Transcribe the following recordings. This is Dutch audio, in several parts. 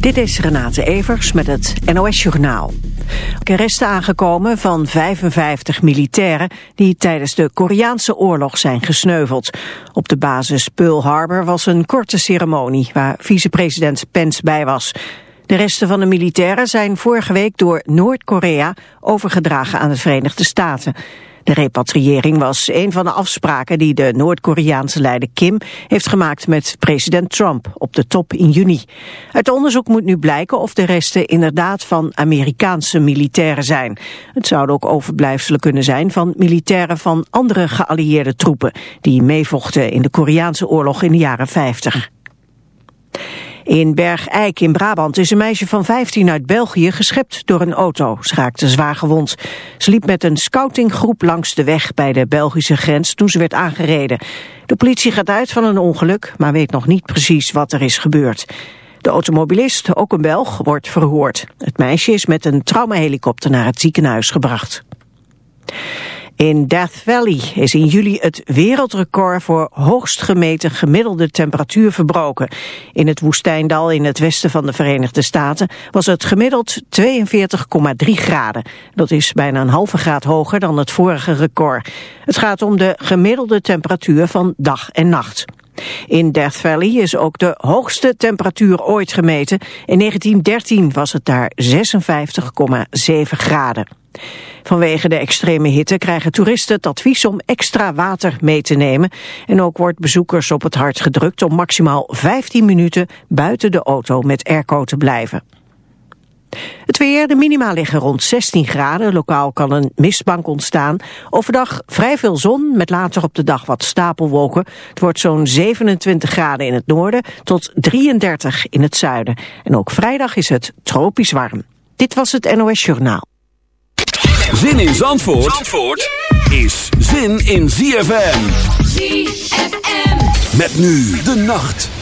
Dit is Renate Evers met het NOS Journaal. Arresten aangekomen van 55 militairen die tijdens de Koreaanse oorlog zijn gesneuveld. Op de basis Pearl Harbor was een korte ceremonie waar vicepresident Pence bij was. De resten van de militairen zijn vorige week door Noord-Korea overgedragen aan de Verenigde Staten. De repatriëring was een van de afspraken die de Noord-Koreaanse leider Kim heeft gemaakt met president Trump op de top in juni. Uit onderzoek moet nu blijken of de resten inderdaad van Amerikaanse militairen zijn. Het zouden ook overblijfselen kunnen zijn van militairen van andere geallieerde troepen die meevochten in de Koreaanse oorlog in de jaren 50. In Bergijk in Brabant is een meisje van 15 uit België geschept door een auto. Ze raakte zwaar gewond. Ze liep met een scoutinggroep langs de weg bij de Belgische grens toen ze werd aangereden. De politie gaat uit van een ongeluk, maar weet nog niet precies wat er is gebeurd. De automobilist, ook een Belg, wordt verhoord. Het meisje is met een traumahelikopter naar het ziekenhuis gebracht. In Death Valley is in juli het wereldrecord voor hoogst gemeten gemiddelde temperatuur verbroken. In het woestijndal in het westen van de Verenigde Staten was het gemiddeld 42,3 graden. Dat is bijna een halve graad hoger dan het vorige record. Het gaat om de gemiddelde temperatuur van dag en nacht. In Death Valley is ook de hoogste temperatuur ooit gemeten. In 1913 was het daar 56,7 graden. Vanwege de extreme hitte krijgen toeristen het advies om extra water mee te nemen. En ook wordt bezoekers op het hart gedrukt om maximaal 15 minuten buiten de auto met airco te blijven. Het weer, de minima liggen rond 16 graden. Lokaal kan een mistbank ontstaan. Overdag vrij veel zon, met later op de dag wat stapelwolken. Het wordt zo'n 27 graden in het noorden tot 33 in het zuiden. En ook vrijdag is het tropisch warm. Dit was het NOS Journaal. Zin in Zandvoort, Zandvoort is zin in ZFM. ZFM. Met nu de nacht.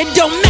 it don't matter.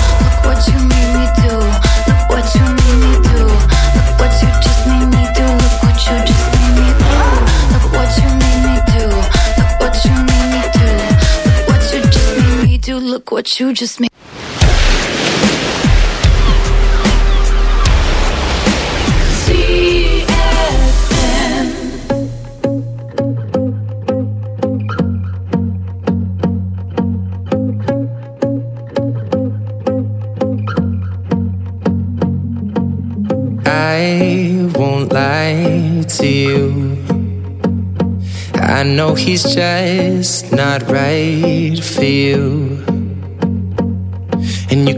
What you just made. I won't lie to you. I know he's just not right for you.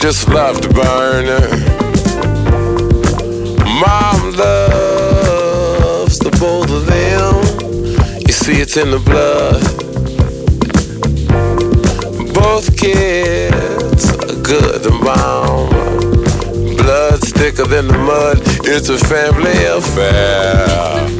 Just love to burn. Mom loves the both of them. You see, it's in the blood. Both kids are good and mom blood's thicker than the mud. It's a family affair.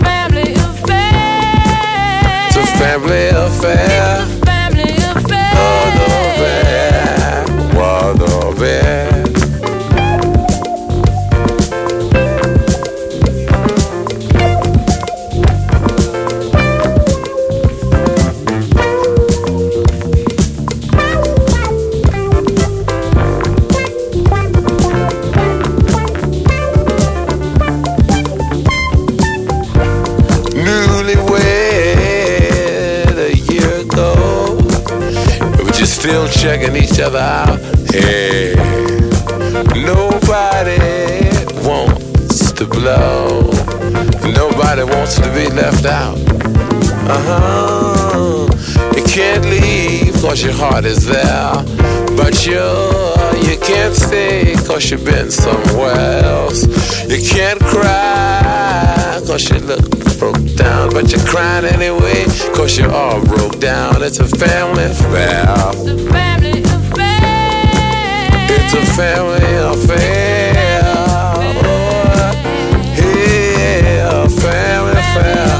Heart is there. But you, you can't stay cause you've been somewhere else. You can't cry cause you look broke down. But you're crying anyway cause you're all broke down. It's a family affair. It's a family affair. It's a family affair. Yeah, family affair.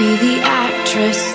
Be the actress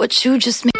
what you just made.